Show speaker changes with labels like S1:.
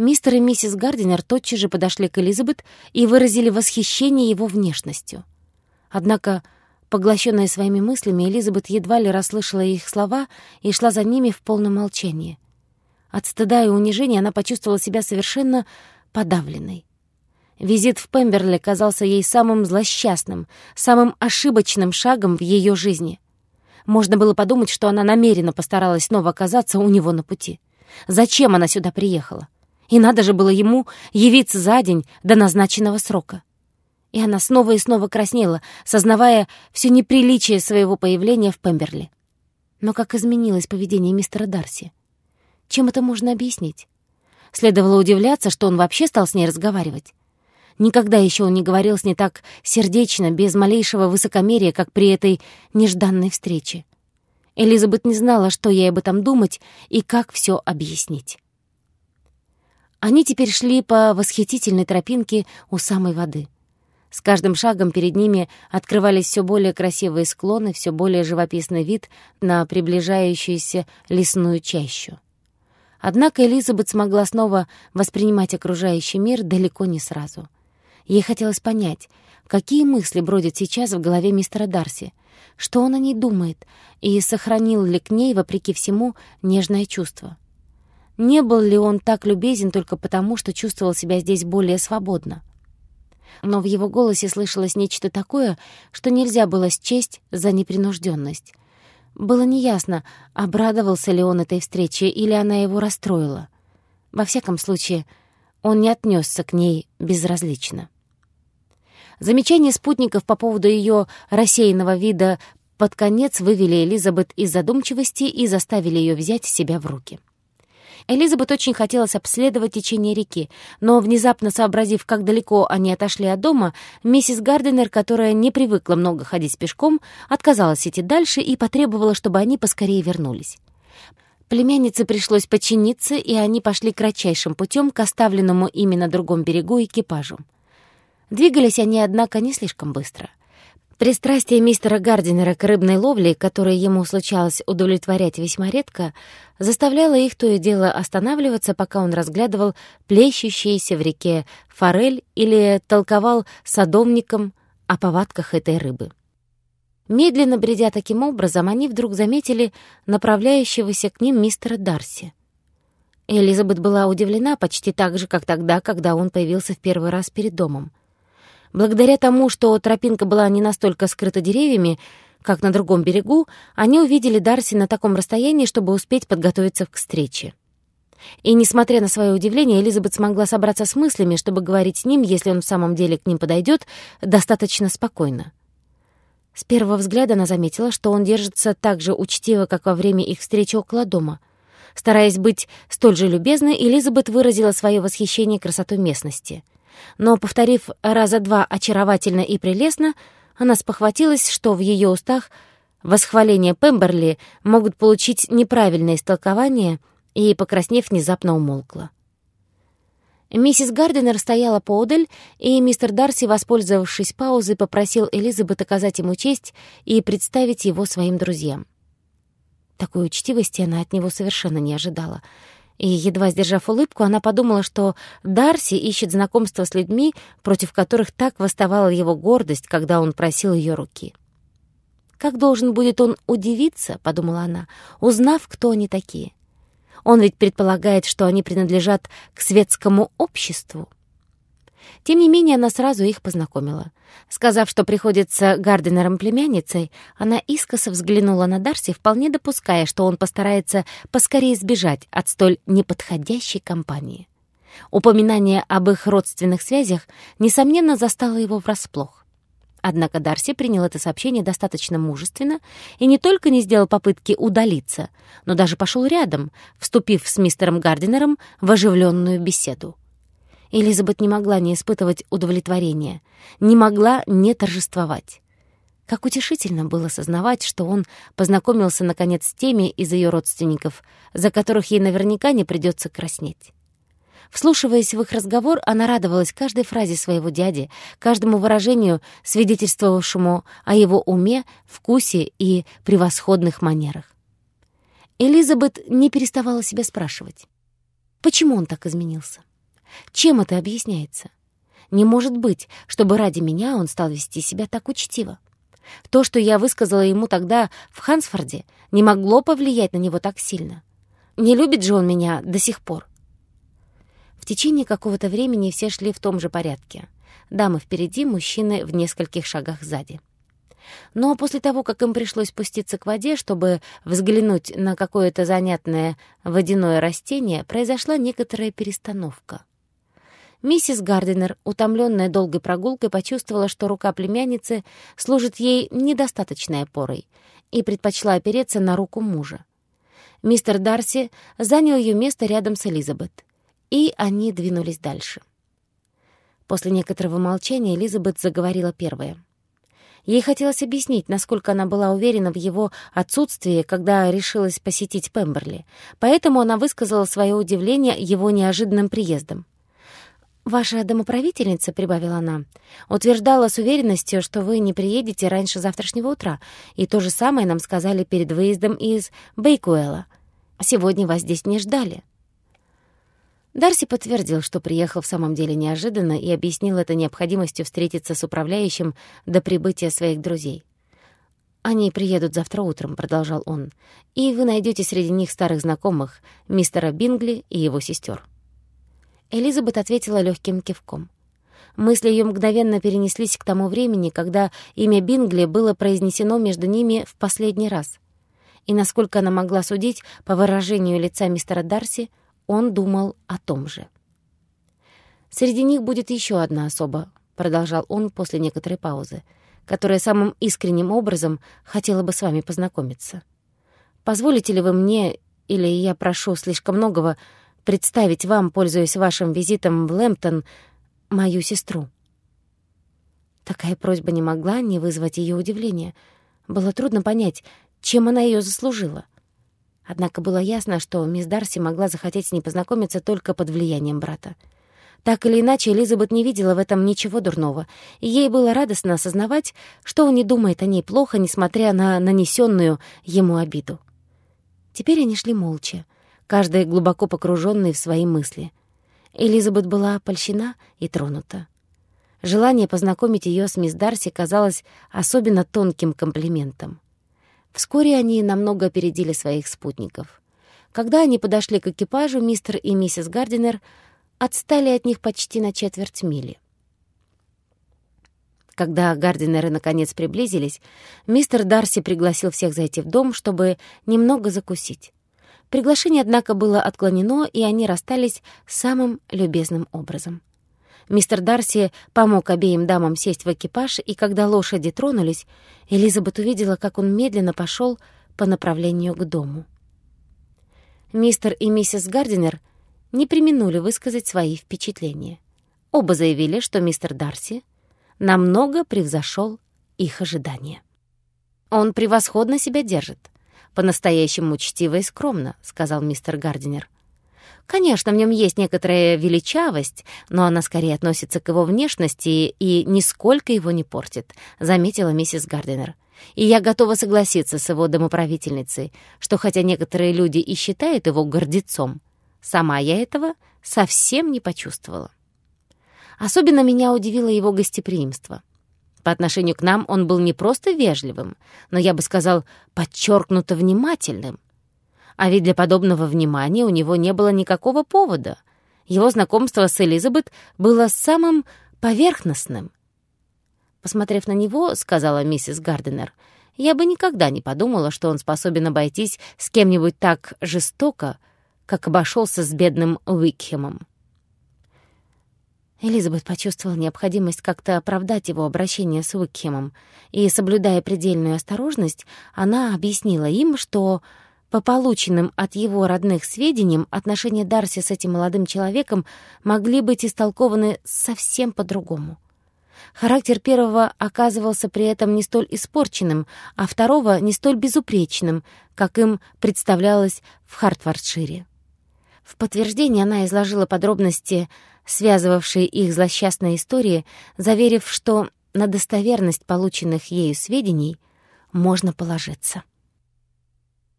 S1: Мистер и миссис Гардинер тотчас же подошли к Элизабет и выразили восхищение его внешностью. Однако, поглощенная своими мыслями, Элизабет едва ли расслышала их слова и шла за ними в полном молчании. От стыда и унижения она почувствовала себя совершенно подавленной. Визит в Пемберли казался ей самым злосчастным, самым ошибочным шагом в ее жизни. Можно было подумать, что она намеренно постаралась снова оказаться у него на пути. Зачем она сюда приехала? И надо же было ему явиться за день до назначенного срока. И она снова и снова краснела, сознавая все неприличие своего появления в Пемберли. Но как изменилось поведение мистера Дарси? Чем это можно объяснить? Следовало удивляться, что он вообще стал с ней разговаривать. Никогда еще он не говорил с ней так сердечно, без малейшего высокомерия, как при этой нежданной встрече. Элизабет не знала, что ей об этом думать и как все объяснить. Они теперь шли по восхитительной тропинке у самой воды. С каждым шагом перед ними открывались все более красивые склоны, все более живописный вид на приближающуюся лесную чащу. Однако Элизабет смогла снова воспринимать окружающий мир далеко не сразу. Ей хотелось понять, какие мысли бродят сейчас в голове мистера Дарси, что он о ней думает, и сохранил ли к ней, вопреки всему, нежное чувство. Не был ли он так любезен только потому, что чувствовал себя здесь более свободно? Но в его голосе слышалось нечто такое, что нельзя было счесть за непринужденность. Было неясно, обрадовался ли он этой встрече или она его расстроила. Во всяком случае, он не отнесся к ней безразлично. Замечания спутников по поводу ее рассеянного вида под конец вывели Элизабет из задумчивости и заставили ее взять себя в руки. Элизабет очень хотелось обследовать течение реки, но, внезапно сообразив, как далеко они отошли от дома, миссис Гардинер, которая не привыкла много ходить пешком, отказалась идти дальше и потребовала, чтобы они поскорее вернулись. Племяннице пришлось подчиниться, и они пошли кратчайшим путем к оставленному ими на другом берегу экипажу. Двигались они, однако, не слишком быстро. Пристрастие мистера Гардинера к рыбной ловле, которое ему случалось удовлетворять весьма редко, заставляло их то и дело останавливаться, пока он разглядывал плещущиеся в реке форель или толковал садомником о повадках этой рыбы. Медленно бредя таким образом, они вдруг заметили направляющегося к ним мистера Дарси. Элизабет была удивлена почти так же, как тогда, когда он появился в первый раз перед домом. Благодаря тому, что тропинка была не настолько скрыта деревьями, как на другом берегу, они увидели Дарси на таком расстоянии, чтобы успеть подготовиться к встрече. И, несмотря на свое удивление, Элизабет смогла собраться с мыслями, чтобы говорить с ним, если он в самом деле к ним подойдет, достаточно спокойно. С первого взгляда она заметила, что он держится так же учтиво, как во время их встречи около дома. Стараясь быть столь же любезной, Элизабет выразила свое восхищение красотой местности — но, повторив раза два очаровательно и прелестно, она спохватилась, что в ее устах восхваления Пемберли могут получить неправильное истолкование, и, покраснев, внезапно умолкла. Миссис Гардинер стояла поодаль, и мистер Дарси, воспользовавшись паузой, попросил Элизабет оказать ему честь и представить его своим друзьям. Такой учтивости она от него совершенно не ожидала — и, едва сдержав улыбку, она подумала, что Дарси ищет знакомство с людьми, против которых так восставала его гордость, когда он просил ее руки. «Как должен будет он удивиться, — подумала она, — узнав, кто они такие? Он ведь предполагает, что они принадлежат к светскому обществу». Тем не менее, она сразу их познакомила. Сказав, что приходится Гарденером племянницей, она искоса взглянула на Дарси, вполне допуская, что он постарается поскорее сбежать от столь неподходящей компании. Упоминание об их родственных связях, несомненно, застало его врасплох. Однако Дарси принял это сообщение достаточно мужественно и не только не сделал попытки удалиться, но даже пошел рядом, вступив с мистером Гардинером в оживленную беседу. Элизабет не могла не испытывать удовлетворения, не могла не торжествовать. Как утешительно было сознавать, что он познакомился, наконец, с теми из ее родственников, за которых ей наверняка не придется краснеть. Вслушиваясь в их разговор, она радовалась каждой фразе своего дяди, каждому выражению, свидетельствовавшему о его уме, вкусе и превосходных манерах. Элизабет не переставала себя спрашивать, почему он так изменился. Чем это объясняется? Не может быть, чтобы ради меня он стал вести себя так учтиво. То, что я высказала ему тогда в Хансфорде, не могло повлиять на него так сильно. Не любит же он меня до сих пор. В течение какого-то времени все шли в том же порядке. Дамы впереди, мужчины в нескольких шагах сзади. Но после того, как им пришлось спуститься к воде, чтобы взглянуть на какое-то занятное водяное растение, произошла некоторая перестановка. Миссис Гардинер, утомленная долгой прогулкой, почувствовала, что рука племянницы служит ей недостаточной опорой, и предпочла опереться на руку мужа. Мистер Дарси занял ее место рядом с Элизабет, и они двинулись дальше. После некоторого молчания Элизабет заговорила первая — Ей хотелось объяснить, насколько она была уверена в его отсутствии, когда решилась посетить Пемберли. Поэтому она высказала свое удивление его неожиданным приездом. «Ваша домоправительница», — прибавила она, — «утверждала с уверенностью, что вы не приедете раньше завтрашнего утра, и то же самое нам сказали перед выездом из Бейкуэла. Сегодня вас здесь не ждали». Дарси подтвердил, что приехал в самом деле неожиданно и объяснил это необходимостью встретиться с управляющим до прибытия своих друзей. «Они приедут завтра утром», — продолжал он, «и вы найдете среди них старых знакомых, мистера Бингли и его сестер. Элизабет ответила легким кивком. Мысли ее мгновенно перенеслись к тому времени, когда имя Бингли было произнесено между ними в последний раз. И насколько она могла судить по выражению лица мистера Дарси, он думал о том же. «Среди них будет еще одна особа», — продолжал он после некоторой паузы, «которая самым искренним образом хотела бы с вами познакомиться. Позволите ли вы мне, или я прошу слишком многого, представить вам, пользуясь вашим визитом в Лэмптон, мою сестру?» Такая просьба не могла не вызвать ее удивления. Было трудно понять, чем она ее заслужила. Однако было ясно, что мисс Дарси могла захотеть с ней познакомиться только под влиянием брата. Так или иначе, Элизабет не видела в этом ничего дурного, ей было радостно осознавать, что он не думает о ней плохо, несмотря на нанесенную ему обиду. Теперь они шли молча, каждая глубоко погруженная в свои мысли. Элизабет была польщена и тронута. Желание познакомить ее с мисс Дарси казалось особенно тонким комплиментом. Вскоре они намного опередили своих спутников. Когда они подошли к экипажу, мистер и миссис Гардинер отстали от них почти на четверть мили. Когда Гардинеры наконец приблизились, мистер Дарси пригласил всех зайти в дом, чтобы немного закусить. Приглашение, однако, было отклонено, и они расстались самым любезным образом. Мистер Дарси помог обеим дамам сесть в экипаж, и когда лошади тронулись, Элизабет увидела, как он медленно пошел по направлению к дому. Мистер и миссис Гардинер не применули высказать свои впечатления. Оба заявили, что мистер Дарси намного превзошел их ожидания. «Он превосходно себя держит. По-настоящему учтиво и скромно», — сказал мистер Гардинер. Конечно, в нем есть некоторая величавость, но она скорее относится к его внешности и нисколько его не портит», — заметила миссис Гардинер. «И я готова согласиться с его домоправительницей, что хотя некоторые люди и считают его гордецом, сама я этого совсем не почувствовала. Особенно меня удивило его гостеприимство. По отношению к нам он был не просто вежливым, но, я бы сказал, подчеркнуто внимательным — а ведь для подобного внимания у него не было никакого повода. Его знакомство с Элизабет было самым поверхностным. Посмотрев на него, сказала миссис Гарденер, я бы никогда не подумала, что он способен обойтись с кем-нибудь так жестоко, как обошелся с бедным Уикхемом. Элизабет почувствовала необходимость как-то оправдать его обращение с Уикхемом, и, соблюдая предельную осторожность, она объяснила им, что по полученным от его родных сведениям, отношения Дарси с этим молодым человеком могли быть истолкованы совсем по-другому. Характер первого оказывался при этом не столь испорченным, а второго не столь безупречным, как им представлялось в Хартфордшире. В подтверждение она изложила подробности, связывавшие их злосчастные истории, заверив, что на достоверность полученных ею сведений можно положиться.